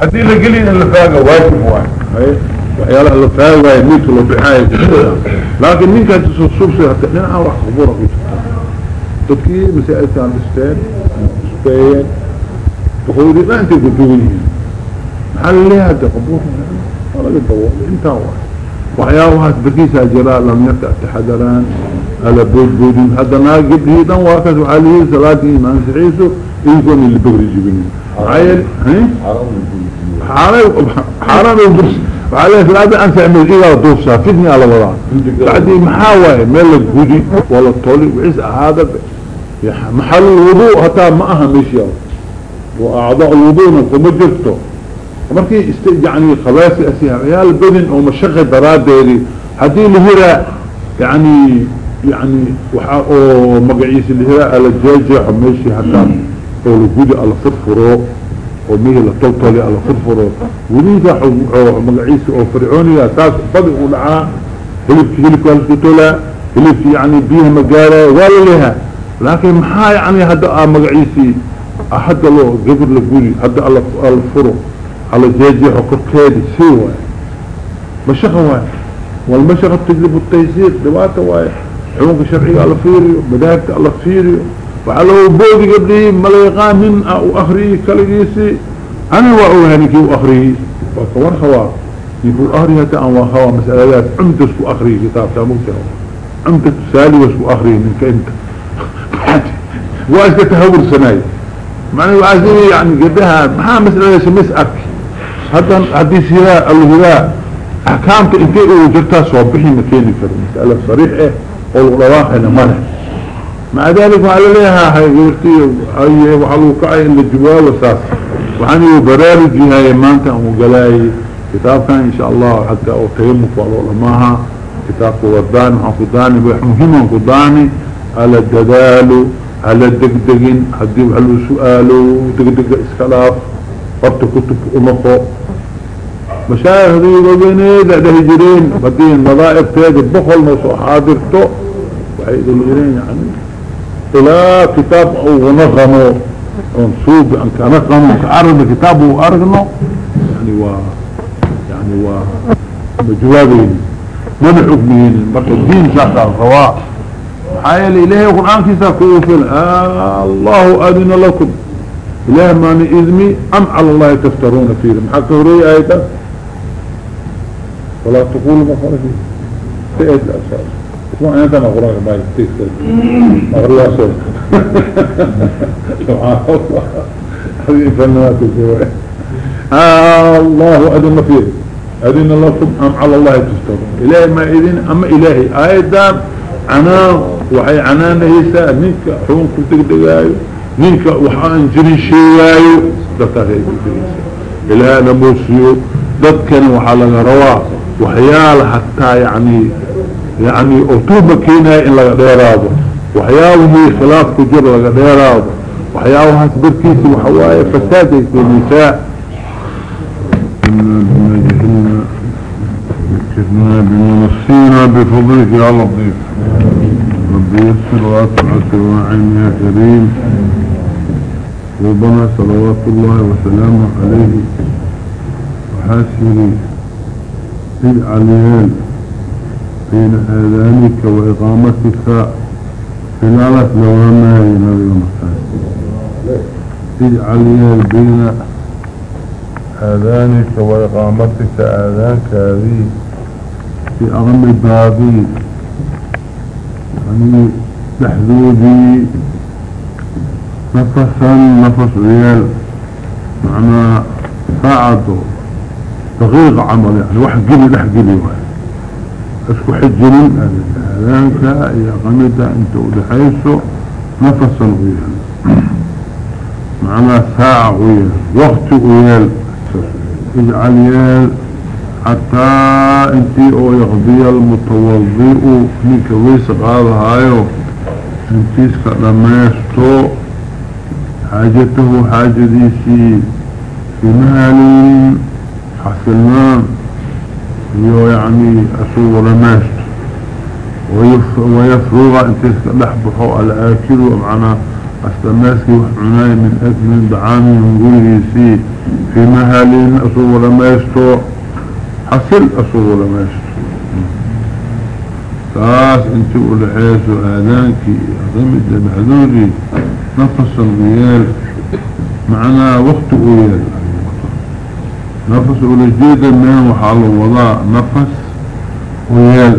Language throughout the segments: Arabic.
هدي لقلين اللي فاقه واجب واحد وحيالا اللي فاقه يميك اللي بحاية لكن مين كانت تصوصي حتى نعم راح خبورة في تركي مسائل كان استان سبين تخوذي ما أنت قدونين محل ليه هذا قبور ولا قد دوار أنت هو وحياوها بركيسة جلاء لم يفتح تحذران على بود بودين هذا ناقب هيدا واكد وعليه صلاة إيمان سعيسو يكون اللي بغري جبنين عيل حرام حرام يبرس وعليه ثلاثة أنت عمل إيه دوفسا فدني على وراء. بعدين محاوى ميل الجودي ولا الطولي وعز هذا محل الوضوء حتى ما أهم إشياء. وأعضاء الوضوء نكو مجرته ومركي يعني خلاصي أسيها عيال بدن أو مشغل براد هذه الهراء يعني يعني أو مقعيس الهراء على الجاجة حميشي حتى أو لقودي على فرفرو وميه لطلطلي على فرفرو وليدا مقعيس أو فرعوني تاس بدء ولعا هلبك هلبك والكتولة هلبك يعني بيها مقالة ولا لها لكن محا يعني هذا مقعيسي أحد له قبر لقودي هذا على الفرو. على الجاجة وكركادي سوى مشغة واحد والمشغة تجلب التيسير. دواتة واحد حقوق الشرعية على فيريو. مدارك على فيريو. وعلى بودي قبلي مليقان من أو أخري كالجيسي. أنا وأقول هنكي وأخري وكوان خوا يقول أخري هتا أن وخوا مسألة عمدس وأخري كتاب تاموته عمدس سالي وسو أخري منك أنت. وأسك تهور سناي. معنى وعزيني يعني قدها. ما مسألة سمسأك هذا حديث هراء الهراء أحكامت إنتي وجرتها صوبحي مكيني كرم مسألة صريح إيه والغلواحنا مره مع ذلك وعلى ليها هاي قلتي اي وحلو كعي اللي جواب وساس. وحاني برارجي هاي مانتا وقلاي. كتاب كان إن شاء الله حتى أو تيمك والعلماء كتاب قداني وحفظاني ومهم قداني على الدلال على الدقدقين. حدي وحلو سؤاله دقدق اسكلاف قبط كتب امخو مشايخ دي وبيني ده هجرين بدين نظائف تاج بخل نصو حاضرته وحيد الغيرين يعني. ilaa kitaab uguna ramo oon suubi aan kana ramo kaaragna kitaab u aragno yani waa yani waa majulaadeyni mana xugmiyeynin marka diin saasaan rabaa maxaa yeele ilaahay qur'aankiisaa ku fil allahu adina lakum ilaah maani idmi am cala allahi taftaruuna fiiri maxaa ka horeeyay aayadan walaa taqulu ma farafi si aad asaas انت مغرق باي تكسر مغرق صوت سبحان الله هذه فنوات الجوائي آه الله أذن فيه أذن الله سبحانه على الله تستر إلهي ما إذن أما إلهي آية عناه وحي عنان هيسا منك حون كنتك دقايو منك وحان جري شيوايو دكتاك إلهي نموسيو دكنا وحالنا روا وحيال حتى يعني يعني أطوبة كينا إن لغا ديراضو وحياوه خلاف كجر لغا ديراضو وحياوه بركيس وحوايا فساد النساء. كنا بمنصينا بفضلك يا لطيف. ربي يسر واسعة وعين يا كريم ربنا صلوات الله وسلامه عليه. وحاسري في العليان. بين آذانك وإقامتك خلالة لوامها نبي المكان اجعل بين آذانك وإقامتك آذانك هذه في أغم بابي. يعني تحذودي نفسا نفس ريال معنى ساعده دقيق عمل يعني واحد قلي لح قلي واحد اسكو حجنين اذانك يا غمدة انت ودحيسو نفسا ويال معنى ساعة ويال وقت ويال اجعل يال حتى انتي أو يغضي المتوضيء منك ويسق هذا هايو. انتيس لما يستو حاجته حاجة ديسي. في مال حسنان. يعني أسوء رماشت ويفرغ انت لحبحه على آكله معنا أصل ماسكي وحناي من أكل من دعامي من سي في مهالين أصول لما يستو حصل أصول لما يستو تاس انت ولحيس وآذانك أغمد لمحذوري نفس الغيال معنا وقت غيال نفس ولجيدا من وحال الوضاء نفس غيال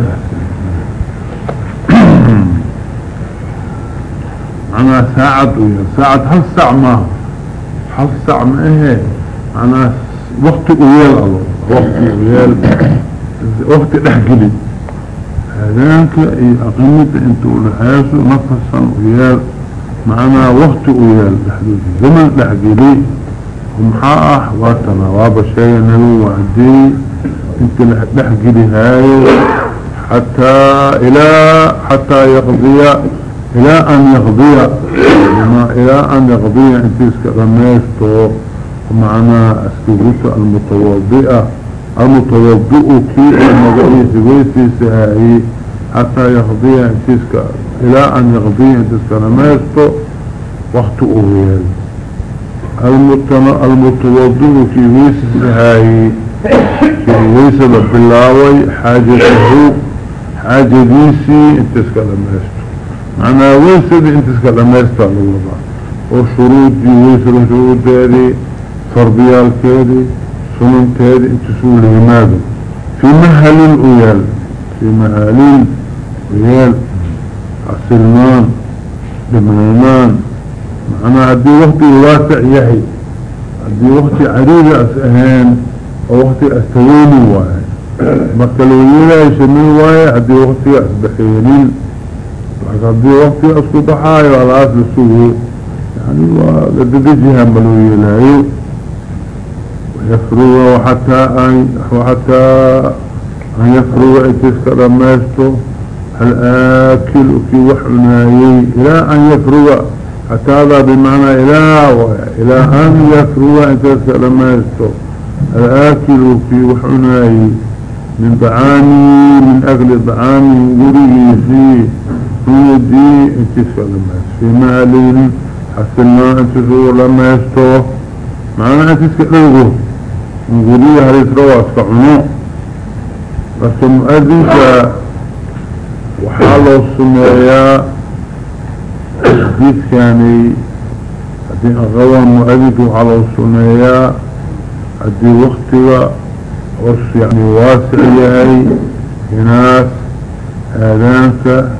معناها ساعد ويا ساعد. هل ساعة ما؟ هل ساعة ما إيه؟ معناها وقت ويال الله. وقت ويال. وقت الاحقلي هذاك اقيمت انتو لحياسو نفسا ويال. معناها وقت ويال. زمن الاحقلي ومحاء واتنا وابا شيء نلو وعدي. انت لحقلي هاي. حتى إلى حتى يقضي إلى أن يقضي. إلى أن يقضي انت اسكرميستو معنا اسكبوت المتوضئة. المتوضئ كي المضعي سويسي سهائي حتى يقضي انت إلى أن يقضي انت اسكرميستو وقت أغيال المتوضئ كي ويسي سهائي كي ويسي باللاوي حاجته حاجة ديسي انت اسكرميستو معنى ويسد انت اسكال اميرتا لوضع وشروط دي ويسد شروط دي فرضيال كيدي سنن كيدي انت سول لماذا في مهل الأيال في مهالين أيال السلمان لمنان معنى عدي وقتي واسع يحي عدي وقتي عريض أسأهان ووقتي أستويني واحد. مكالويلة يشمي واحد عدي وقتي أسبحينين هذي وقتي اسكو بحايو على أصل السوء يعني وددجها ملوية لايو ويفروا وحتى ان وحتى أن يفروا اتسكر ماستو. الآكل في وحناي. إلى أن يفروا حتى هذا بمعنى إلى إلى أن يفروا اتسكر ماستو الآكل في وحناي من طعامي من أكل طعامي وريه فيه هي دي انتسك لما في مالين انتسك لما يستوى معنى انتسك لغو نقولي هل يتروى اسكعنو بس مؤذنك وحاله السمايا حديث كاني هدي أغوى مؤذنك وحاله السمايا هدي وقتها ورس يعني واسع يهي هناك آذانك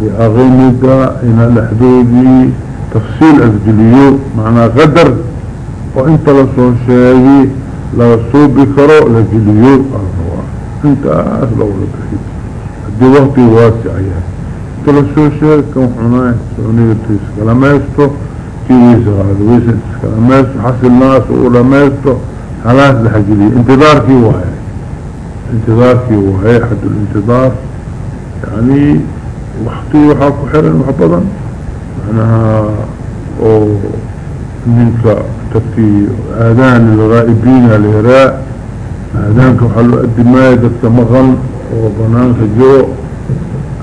بأغمد إن الحدودي تفصيل أسجليو معنى غدر وانت لسو شاهي لسو بكرو لجليو أنت أسلو لبحيد دي وقتي واسع يعني لسو شاهي كم حناي سعونية تيسك لما يستو كي ويسا هذا ويسا تيسك لما يستو حسن الناس ولما يستو خلاص لحجلي انتظار كي واحد انتظار كي واحد حد الانتظار يعني وحطي وحاكو حرن وحبضا معناها أو منك تبتي آذان الغائبين الهراء آذانك وحلو الدماء ذاتك مغل وبنانك جو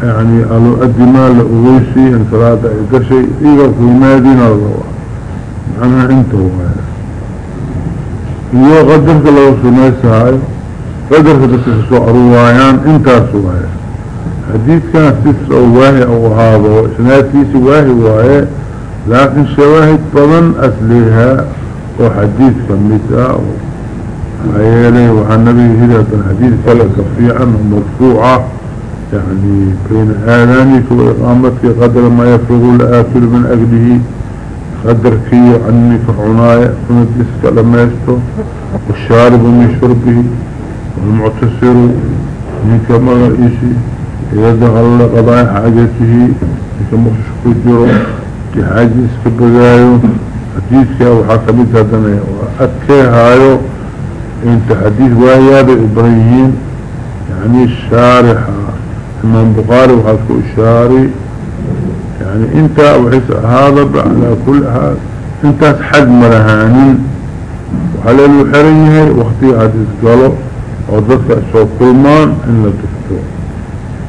يعني قالوا الدماء لأغيسي أن صلاة إيقشي إيقا في المادين الله معناها انت هو iyo qadarka laga sumaysahayo qadarka dadka kasoo aruwaayaan intaas waaye حديث كان سيس أو واهي أو هذا. سناتيس واهي واهي. لكن شواهد بضن أسليها. وحديث كميتا عيالي وحنبي هذا الحديث فلا كفيعا ومرفوعة يعني بين آلانك وإقامتك قدر ما يفرغ الآكل من أجله. قدر فيه عني فعناية فمدسك لما يستو والشارب من شربه والمعتصر من كما رئيسي إذا دخل قضاء حاجته كما شكو في حاجة اسكبقايو حديثك وحاكمت هذا وأكيهايو إنت حديث واياب إبراهيم يعني الشارحة. امام بخاري وحاسكو الشاري يعني إنت وحس هذا على كل هذا انت حد مرهانين وحلال الحريه وقتي حديث قالوا وضدك سوى كل مان إن لا تفتوه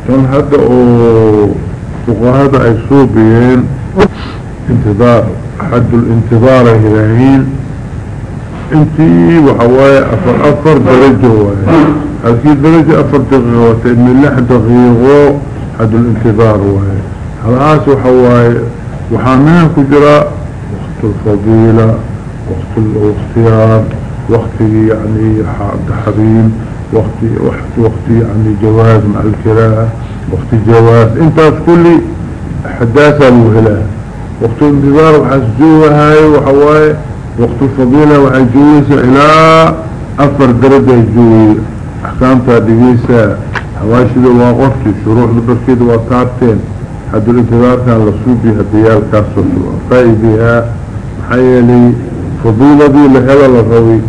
كان هذا فقهاء عيسوبيين انتظار حد الانتظار هلاهين إنتي وحواي افر أفر واي هالكي درجة افر دقيقة من لح دقيقة حد الانتظار واي هالعاس وحواي وحاميها كجراء وقت الفضيلة وقت الاختيار وقت يعني تحريم وقت وقت وقت يعني جواز مع الكراء وقت جواز. إنت كل حداثة الوهلة وقت الانتظار وحسجوها هاي وحواي وقت الفضيلة وحجويسة إلى أفر درجة axkaamtaa dhigeysaa hawaashida waa qofkii shuruucda barkeeda waa taabteen haddul intidaarkan la suubi hadiyaalkaasoo faa-idihaa maxaa yeelay fadiiladii la hela la rabay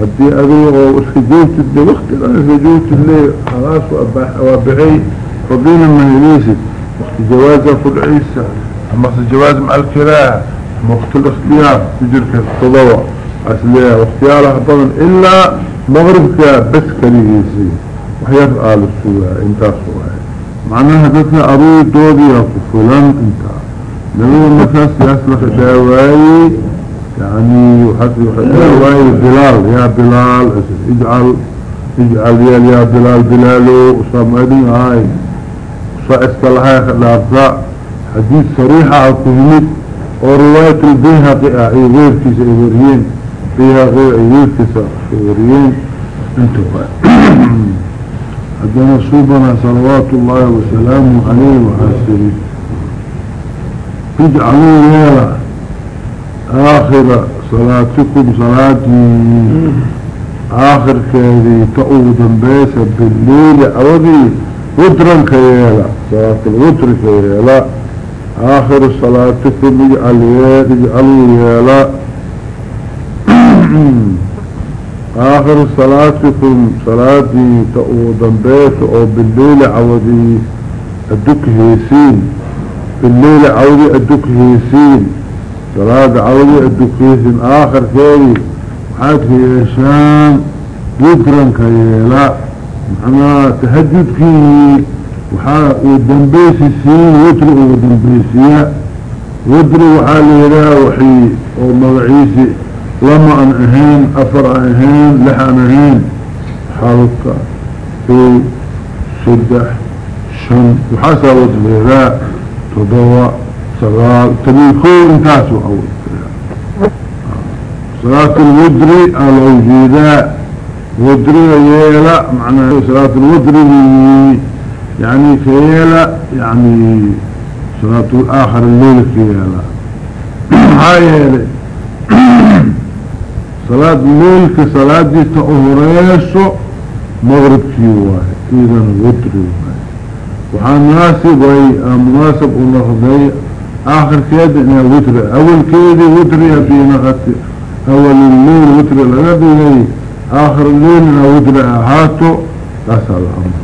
haddii adiga oo iska joogtid wakti dhan iska joogtid le halaas waa baxey fadiila maheleysid wakti jawaaza ku dhaceysa ama wakti jawaaz macalkiraah ama wakti likhtiyaar ku jirka todoba asleeyaha waktiyaalaha badan ilaa مغربك بس كليسي وحيات آل السوء انتا سوء. معناها دفع أروي دودي فلان انتا. نبي مثلا سياسة لخشاواي يعني وحسن خشاواي بلال يا بلال اجعل اجعل يا يا بلال بلالو وصام ادين هاي وصائسك لها خلافة حديث صريحة الكهمت ورواية البيهقي اي غير كيس ايوريين فيها غير كيس ايوريين انتو حدنا صوبنا صلوات الله وسلامه عليه وحسنه اجعلوا يا آخر صلاتكم صلاتي. آخر كذي تأودا بيسا بالليل أودي. وترا كيالا صلاة الوتر كيالا آخر صلاتكم اجعل اجعلوا يالا آخر صلاتكم صلاتي تأودا بيسا أو بالليل عودي الدك هيسين. بالليل عودي الدك هيسين. صلاة عودي الدك هيسين. آخر كيري وحاك هيشان وترا كيالا معنى تهجد كيه وحا ودنبيسي سين وتر ودنبيسيا وتر وحالي لا وحي ومضعيسي لما أن أهين أفر أهين لح أن أهين حالك في سدح شن وحاسا وتبيرا تضوى صلاة تبيكو انتاسو أول صلاة الودري الوجوداء ودري ييلا معنى صلاة الودري يعني كيلا يعني صلاة الآخر الليل كيلا هاي صلاة الليل كصلاة دي تأهريسو مغرب كيواه إذن ودري وحان مناسب وي مناسب ونخضي آخر كيد إنها وتر أول كيد وتر في نغتي أول الليل وتر لغدي آخر الليل إنها وتر هاتو أسأل الأمر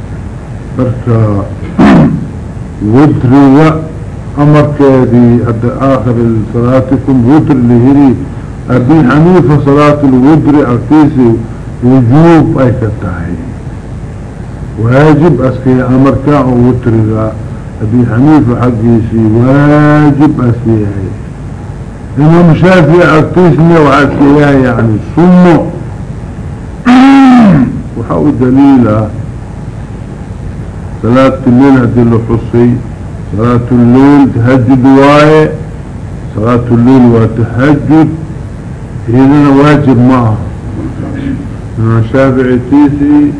بركة وتر أمر كيدي آخر صلاتكم وتر لهري. أبي حنيفة صلاة الوتر أكتيسي وجوب أي كتاهي. واجب أسكي أمركا ووترغا أبي حنيفة حقيسي واجب أسكي إمام شافي أكتسني وعسكيها يعني سنة. وحاو دليلة صلاة الليل هدي حصي. صلاة الليل تهجد واي. صلاة الليل وتهجد إذن واجب معها شافعي تيسي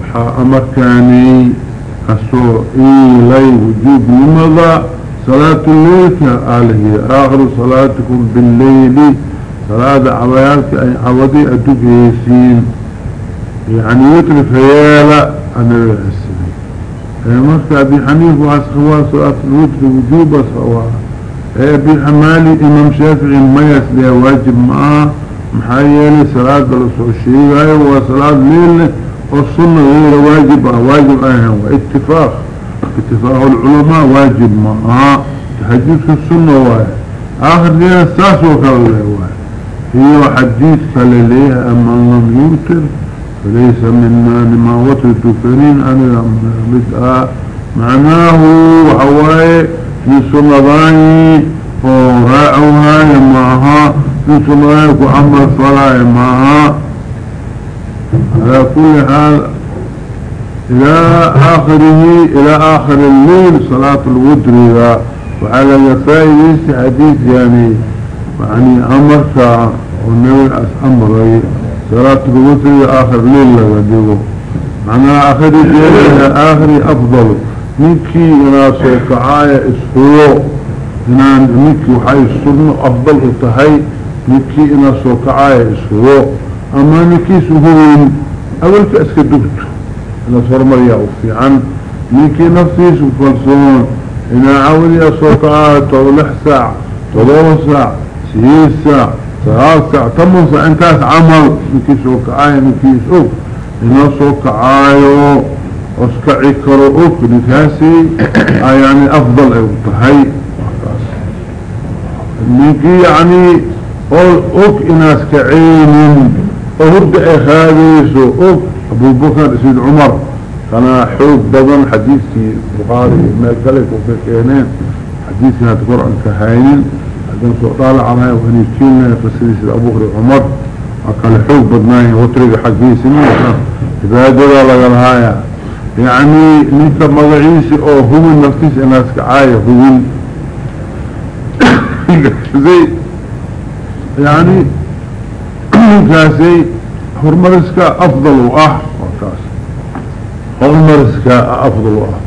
وحا أمركاني أسو إيلي وجوب لماذا صلاة الليل كآله آخر صلاتكم بالليل. صلاة عويالك أي عوضي أدوك يسين. يعني يترف هيالا أنا الحسني مركا أبي حنيف وعسخوا صلاة الوتر وجوب سواء أبي حمالي إمام شافعي ميس لها واجب معاه محايلي صلاة الشيء وصلاة ليل والسنة غير واجب واجب ايها واتفاق. اتفاق العلماء واجب ما تحديث السنة واجب آخر دين الساس وكالله واجب هي حديث فلليه أما لم يوتر فليس منا لما وتر الدفرين أنا بدأ معناه وحواي في سنة ضاني راعوها معها في صلاة وعمل صلاة معها على كل حال إلى آخره إلى آخر الليل صلاة الوتر. وعلى يفايد حديث يعني يعني أمرك والنبي أمري صلاة الوتر آخر الليل لغديه معناها آخر الليل آخر أفضل. منكي إنا سوكعاية اسفلو إنا منكي وحي السنة أفضل إتهي. منكي إنا سوكعاية اسفلو أما منكي سهولين أول كأسك دكتو إنا صرمريا وفي عن. منكي نفسي سفلسون إنا عولي سوكعاية طولح ساعة طولو ساعة سهيل ساعة ثلاث ساعة تمن ساعة انتاس عمل. منكي سوكعاية منكي سوك إنا سوكعاية. أسكعي كروك نكاسي يعني أفضل ايوتهي نيكي يعني أوك إناس كعين اهرد اخاديسو أوك أبو بكر سيد عمر. كان حوق بضن حديثي بخاري ما كلك وفكينين حديثي هات قرآن كهاينين عندما سؤال عنها وهنيكينا فسيد أبو بكر عمر. وكان حوق بدناي وطريق حديثي. جدا لغا يعني نيك مغعيسي او هم نفتيس اناس كعاية هو زي يعني كاسي هرمرسك افضل واه وكاس هرمرسك افضل واه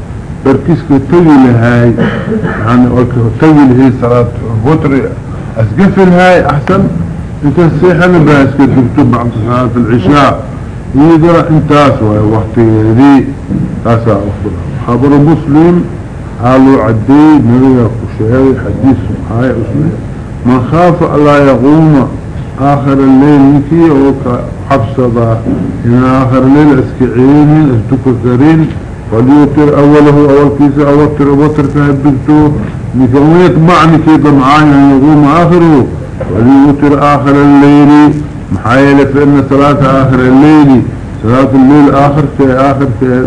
بركيسك تجي لهاي يعني تجي لهي صلاة الوتر اسقفل هاي احسن انت السيحة نبهاسك تكتب بعد صلاة العشاء يقرأ انتاس وقت ذي تاسع أفضل خبر مسلم قالوا عدي نبي كشهي حديث هاي اسمه من خاف ألا يقوم آخر الليل نكي وحفصة إن آخر الليل أسكعين أستكثرين فليوتر أوله أول كيس أوتر أوتر كهبتو نكويت معني كيدا معايا أن يقوم آخره. وليوتر آخر الليل محايلة فإن صلاة آخر الليل صلاة الليل آخر في آخر في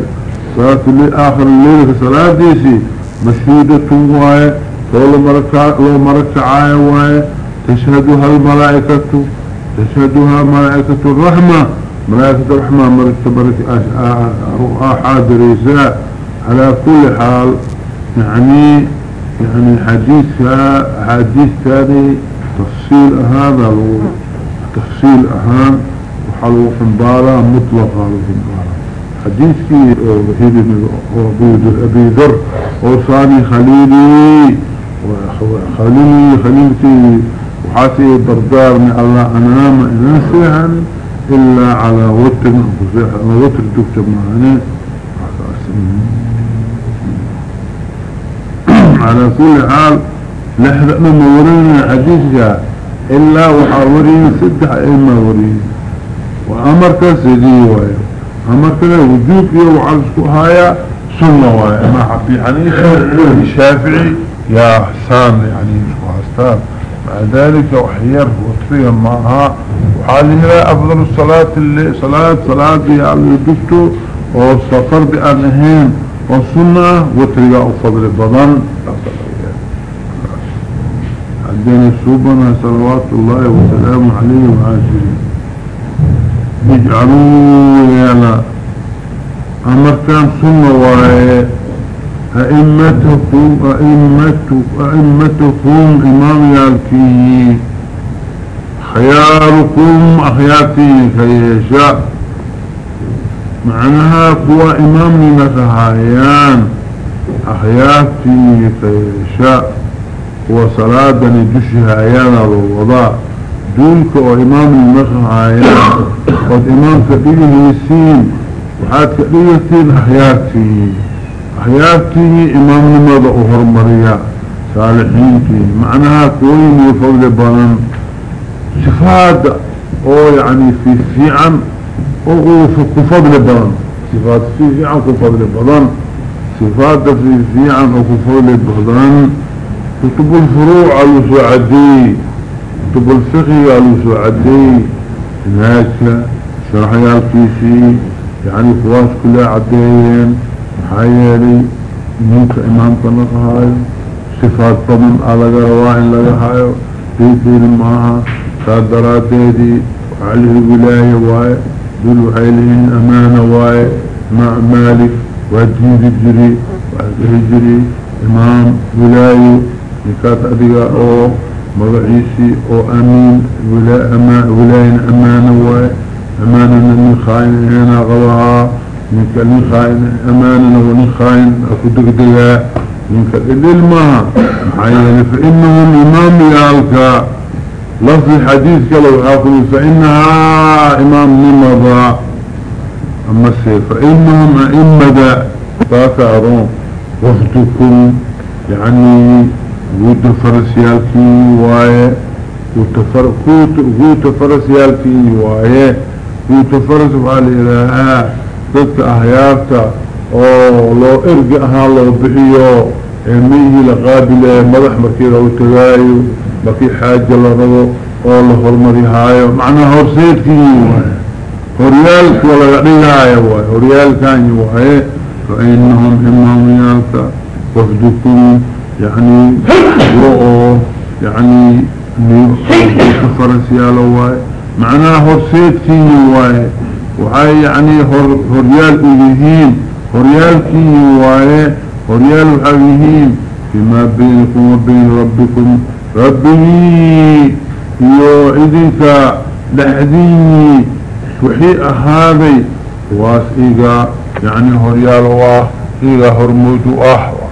صلاة الليل آخر الليل في صلاة ديسي مشهودة واي طول لو مركع واي تشهدها الملائكة تشهدها ملائكة الرحمة. ملائكة الرحمة مركة بركة حاضر إساء على كل حال. يعني يعني حديث حديث ثاني تفصيل هذا تفصيل أهان وحلو حنبارا مطلقا حنبارا حديثي وحيد أبي ذر وصاني خليلي وخليلي خليلتي وحاتي بردار من الله أنام إنسيها إلا على وتر وتر دكتور معاني على كل حال لحظة من مورين حديثك. إلا وحاورين سدح إما ورين وأمرك سيدي وايا. أمرك وجوب يو وعرسكو هايا سنة وايا. ما حبي حنيفة الشافعي يا حسان يعني وحسان مع ذلك وحير وطفيا معها. وحالها أفضل الصلاة اللي صلاة صلاة على الدكتو وصفر بأنهين. والسنة وطريقة أفضل البضان سوبنا صلوات الله وسلام عليه وعاشره يجعلوا يالا أمر كان سنة وهي أئمتكم أئمتكم أئمتكم إمام يالكي. خياركم أخياتي كيشاء معناها قوى إمام نكهايان أخياتي كيشاء وصلاة ندشها ايانا الوضاء دونك وإمام المخعايان والإمام كبير السين. وحاد كبيرتين أحياتي. أحياتي إمام لماذا أهر مريا. صالحينتي معناها كوين يفضل بانان صفات أو يعني في فيعن أو كفضل بانان صفات في فيعن كفضل بانان صفات في فيعن أو كفضل بانان كتب الفروع على سعدي كتب الفقه على سعدي هناك شرح يالكيسي يعني خواص كلها عدين حيالي منك إمام كنقهاي صفات فمن ألغى رواحن لغهايو بيثير معها صادرات ديدي وعليه ولاية واي دول وحيلهن أمانة واي مع مالك ودين الجري وهجري إمام ولاية. نكات أدقى أو مضعيسي أو أمين ولاية أمانة واي أمانة من خائن هنا غضها من كلمة خائن أمانة ونخائن خائن أكدك دقاء من كلمة ما معين فإنهم إمام يالك لفظ حديث كلو حافظ فإنها إمام نمضى. أما السيف فإنهم أئمة فأكارون وفدكم يعني قوت فرسيالكي وايه قوت فرسيالكي وايه قوت فرس وعلى إلهها ضدك أحيارتا oo loo ergi ahaa loo bixiyo miyihii la qaabile madax markii lagu tagaayo markii xaaja la rabo oo la horumarihaayo macnaha horseedkii waay horyaalka laga dhigaayo waay horyaalkani waaye fa inahum imaamyaalka wafdukum yani oo yani farasyaalo waaye macnaha horseedkii waaye waxay yani hor horyaal u yihiin horyaalkii waaye horyaal waxaa yihiin fimaa baynakum wa bayna rabbikum rabbigii iyo idinka dhexdiinii wixii ahaaday waas iga yani horyaal u ah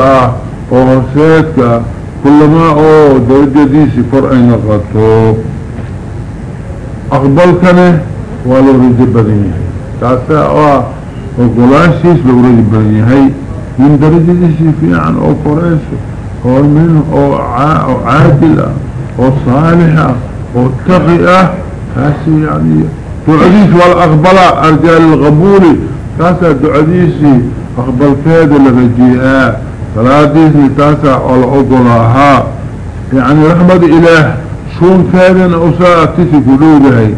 ah oo horseedka ah كلما أو درجديسي فرع نقطه اقبلكنه ولو رجب بدنيه تاسا أو وقلاشيس لو رجب بدنيه من درجديسي في عن أو قريسه أو منه أو عادلة أو صالحة أو تقئة هاسي يعني دعديس والأقبلة أرجال الغبولي كاسا دعديسي أقبل كاد لغجيئة فلاديس تاسع على أقلها يعني رحمة إله شون كان أساء قلوبها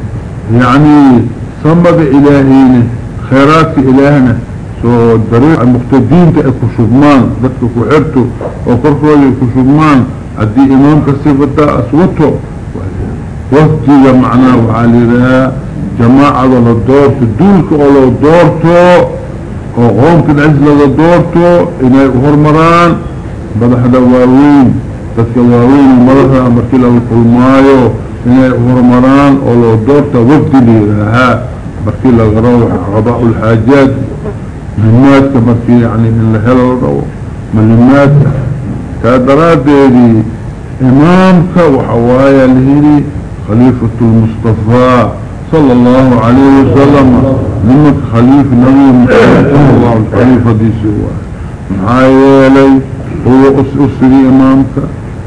يعني صمد إلهين خيرات إلهنا سو الدريق المقتدين تأكو شبمان ذاتك كحرتو وقرفوا يكو شبمان عدي إمام كسيفتا أسوته وفدي معناه لها جماعة للدور تدولك على الدورتو وقومك العز لذا دورتو إنه هرمران بدحدا واوين تسك واوين مركي له القلمايو إنه هرمران ولو دورتا وفد لي لها مركي له غروح غضاء الحاجات مهمات مركي يعني إن لهلا الرو مهمات كادرات دي إمامك وحوايا الهيري خليفة المصطفى. صلى الله عليه وسلم. لمك خليفة نبي صلى الله الخليفة دي سوا معايا لي هو أسري أمامك.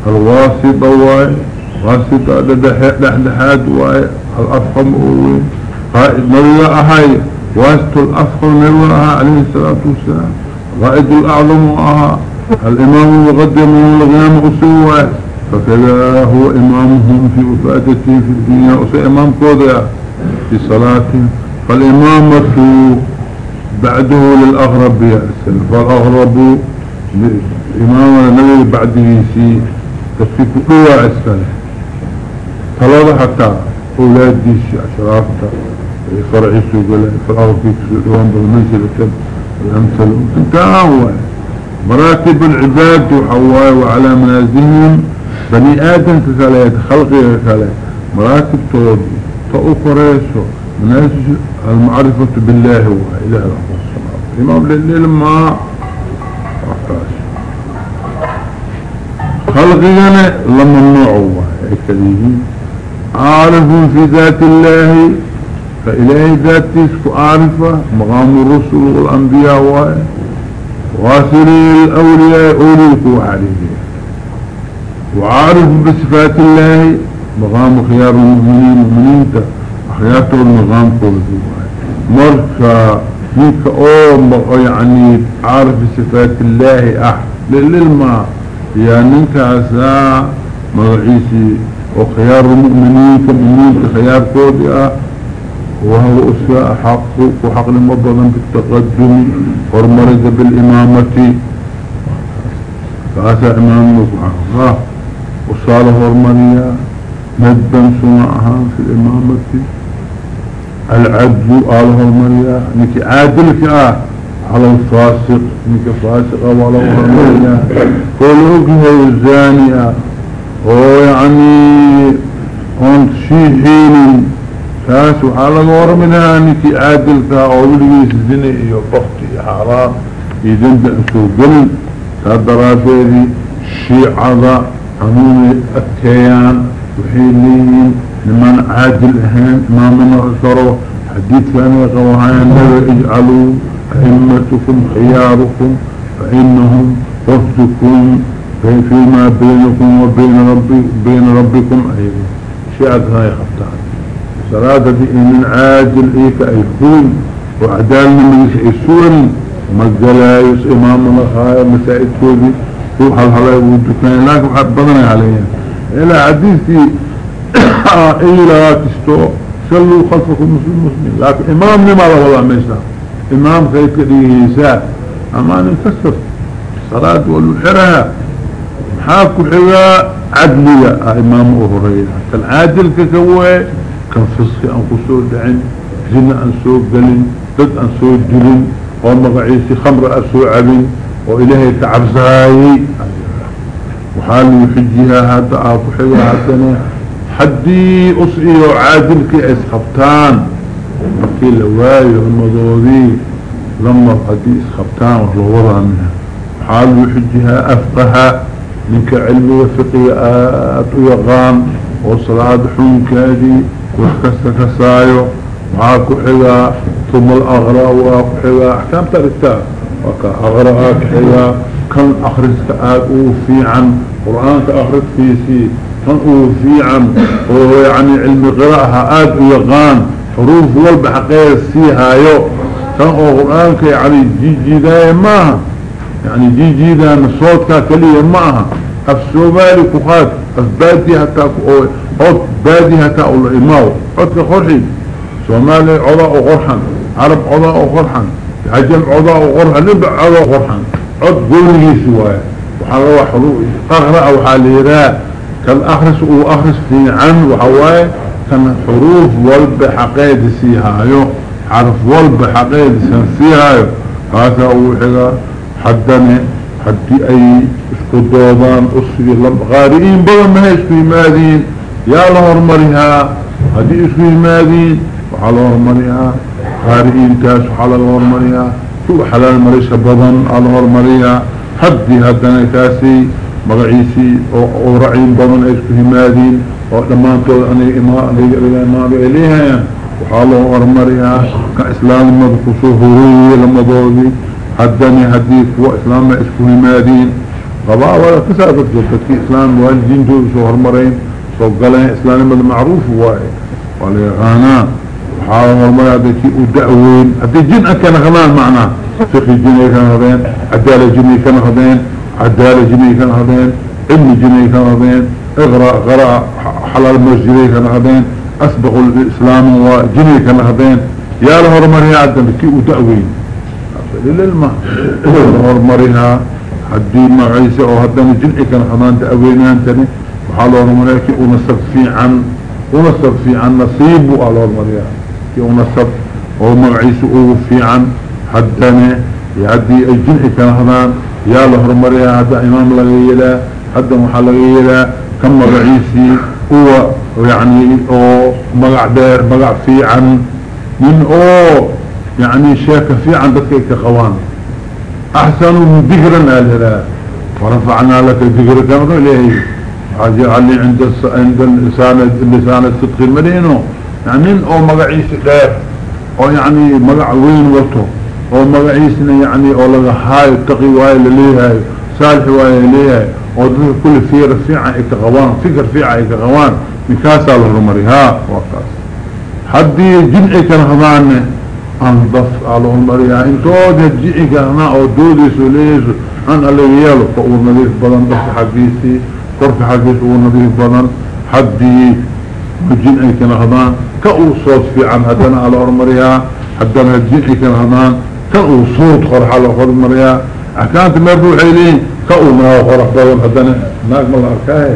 الواسطة واي. واسطة دحدحاد واي. الأفخم أولي. قائد نبي أهاي. واسط الأفخم نبي عليه الصلاة والسلام. قائد الأعظم أها الإمام المقدم والغيام أسوا فكذا هو إمامهم في أفادتهم في الدنيا. أسوا إمام كوضع في صلاة فالإمامة بعده للأغرب يأسل فالأغرب إمام النبي بعده سي تفكيك قوة أسفل فلا حتى أولاد ديسي أشرافتا فرعي سوقلا فالأغرب يكسلون بالمنزلة الأمثل. انتهى مراتب العباد وحواي وعلى منازلهم بني آدم تساليت خلقه كالي مراتب طوبي فأقريسه من المعرفة بالله هو إله إمام لليل ما خلقنا لما النوع كليه عارف في ذات الله. فإله ذاتي عارفة مقام الرسل والأنبياء واصلي الأولياء أوليك وحريك وعارف بصفات الله. مقام خيار المؤمنين المؤمنين خيارته المقام كله مركا فيك أو يعني عارف بصفات الله اح للماء يا ننك عساء مرعيسي وخيار المؤمنين كمؤمنين خيار كودي وهو أساء حق وحق المبضا بالتقدم. ورمرد بالإمامة. فأسى إمام الله وصاله ورمريا مدبا سمعها في الإمامة العدل آله ورمريا نك عادل كآه على الفاسق نك فاسق ولا ورمريا فالوجه الزانية هو يعني انت شيحين كاس وحالا ورمنا انك عادل كا اوليس الزنا iyo بختي حرام يدن بأسو قل كدرافيدي شيعة عنوني أكيان وحيليين لمن عادل أهان ما من أسره حديث كان يقوهان اجعلوا أئمتكم خياركم فإنهم وفدكم فيما بينكم وبين ربي بين ربكم أيضا شيعة هاي خفتان صلاة دي من عاجل إيك أيكون وعدالنا من يسعسون مجلايس إمام الله مسائد كودي روح الهلاء والدكان لكن حبضنا عليها إلى حديثي إلى تستو صلوا خلفكم مسلم مسلم. لكن إمام لما له والله ميسا إمام كيف كده يساء أما ننكسر صلاة والحرها حاكو حرها عدلية. إمام أهرية كالعادل ككوه كان فسخي أنكو سوء دعين زنا أن سوء قلن ضد أن سوء جلن ومقعيسي خمر أسوء عبن وإلهي كعبزاي وحالي يحجيها هذا حيوها هاتنا حدي أسئي وعادل كي إسخبتان مكي لواي المضوذي لما حدي إسخبتان وضع منها. وحالي يحجيها أفقها منك علم وفقه أتويغان وصلاة حنكادي وحكست كسايو. معاكو حيا ثم الأغراء وآكو حيا أحكام تركتها وكا أغراء حيا كان أخرجك آد في عن قرآن أخرج في سي كان في عن وهو يعني علم قراءها آد يغان حروف والبحقية سيهايو كان قرآن يعني جي جي داي ماها يعني جي جي دا صوتك كلية معها السومالي كخات أفبادي حتى أو بادي حتى أولا إماو. عدك خرحي سومالي عضاء غرحا عرب عضاء غرحا عجم عضاء غرحا نبع عضاء غرحا عد قوله سوايا وحالوا حلوة أغرأ وحاليراء كان أخرس وأخرس في عن وحواي. كان حروف والب حقيد سيهايو حرف والب حقيد سيهايو هذا هو حقا حدني. حدي أي اسكو دوضان أسري غارئين. بضن ما اسكو يمادين يا لهر مريها. هدي اسكو يمادين وحال لهر مريها. غارئين تاس وحال لهر مريها شو حلال مريسة بضن لهر مريها حدي هدنا كاسي مغعيسي ورعين بضن اسكو يمادين ولما انتو أني امام اليها وحال لهر مريها كإسلام مدخصوه هو لما ضوضي حدني هديك وإسلام اسكو يمادين طبعا ولا كسابت جلتك إسلام والدين دول سوهر مرين سوف قالين إسلام المعروف واي. وليغانا وحاول مرمي هذيك ودعوين. هذي جن كان غلان معنا. فقه جني كان هذين عدالة جني كان هذين عدالة جني كان هذين علم جني كان هذين اغراء غراء حلال مسجدي كان هذين أسبق الإسلام وجني كان هذين يا له مرمي هذيك ودعوين. للماء مرمرها حدي معيسى أو هدان جنعي كان حضان تأوينان تاني وحالو رماليك ونصب في عن ونصب في عن نصيب وقالو رماليها كي ونصب أو معيسى أو في عن حداني يعدي الجنعي كان حضان يا له رماليها هذا إمام لغيلا هذا محال لغيلا كم رئيسي هو يعني أو مقع دير مقع في عن من أو يعني شاك عن ذلك كخوان. أحسن من ذكرنا لها ورفعنا لك ذكر كامل إليه. وجعل لي عند عند اللسان المدينة يعني أو مقعيس دير أو يعني مقع وين وطو أو مقعيسنا يعني أو لغا هاي التقي واي لليها صالح واي لليها ودك كل فير فيعة إكغوان فكر فيعة إكغوان مكاسا لهرمريها وقاس حدي جمعي كان هضان انضف على هرمريها انتو جمعي كان أو دودي سوليس أن اللي يالو فأو نظيف بدن ضف حقيسي قرف حقيسي ونظيف بدن حدي جمعي كان هضان كأو صوت في عن هدنا على هرمريها حدنا جمعي كان هضان كأو صوت خرح على هرمريها أحكامت مربوحي لين كأونا وخرح بدن هدنا ناك ملا أركاهي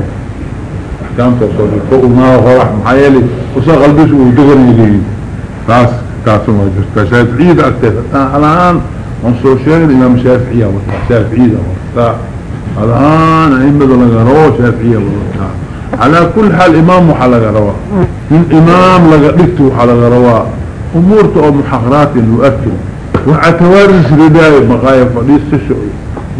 احكام تصدق كأونا وخرح محايلي وصا قلبيس ودغن يليه تاس تاسو ما جرت شافعي ده اكتب الان عنصر شيخ الامام شافعي شافعي ده الان ائمه لغا رو شافعي على كل حال امام وحلقه روا الامام لغا دكتو حلقه روا امورته او محاضرات يؤكد وعتوارس رداية مقايا فديس تشعي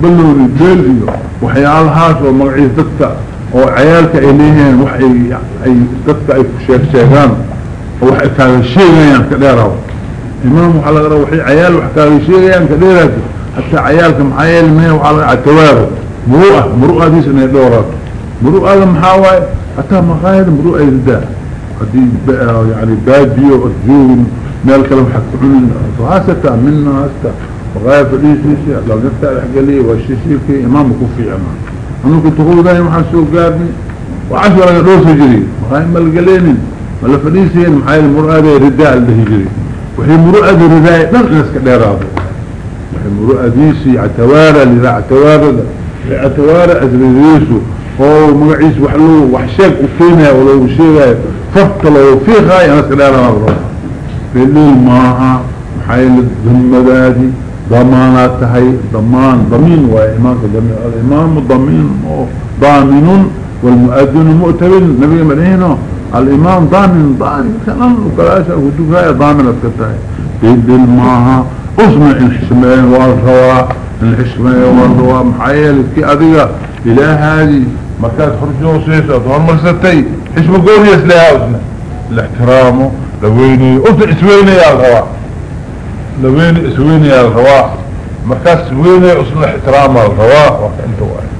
بلوري بيلئيو وحيالهاس ومقعيس دكتا وعيالك إليهين وحي أي دكتا أي شيخ شيخان وحي كان الشيغيان كديرو إمام على روحي عيال وحكاوي الشيغيان كديرو حتى عيالك محايل ميه وعلى التوارد مروءة مروءة دي سنة دورات مروءة محاوي حتى مقايد مروءة يزداد قديم يعني باديو الجون مال كلام حكوين فهاستا منا هاستا. وغاية فريسيسي لو نفتح الحقالي والشيشيكي إمام كفي أمان أنا كنت أقول دائما حسوق قارني وعشرة دور سجري وغاية مالقلينين ولا فريسيين محايا المرؤة رداء اللي هجري. وهي مرؤة رداء لن نسك ديراضي وهي مرؤة ديسي عتوارة لذا عتوارة لعتوارة أزريسو هو مقعيس وحلو وحشاك وفينها ولو شيء فقط فيها يا نسك ديراضي بالليل معها محايل الذمدادي ضمانات هي ضمان ضمين وإمام ضمين الإمام ضمين ضامن والمؤذن مؤتبن نبي مرينه الإمام ضامن ضامن كلام وكلاشة ودوكاية ضامن أتكتاي. بالليل معها اسمع الحشمين والرواء الحشمين والرواء محايل كي أذيك إلى هذه مكات خرجوا سيسة ظهر مرستي حشم قول يسلها الاحترام لويني؟ قلت إسويني يا الغواء لويني إسويني يا الغواء مركز إسويني أصل احترام الغواء وأنت واحد